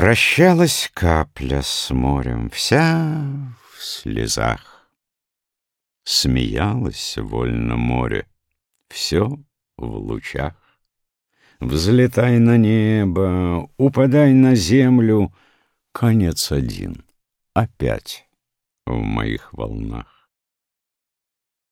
Прощалась капля с морем, вся в слезах. Смеялось вольно море, все в лучах. Взлетай на небо, упадай на землю, Конец один, опять в моих волнах.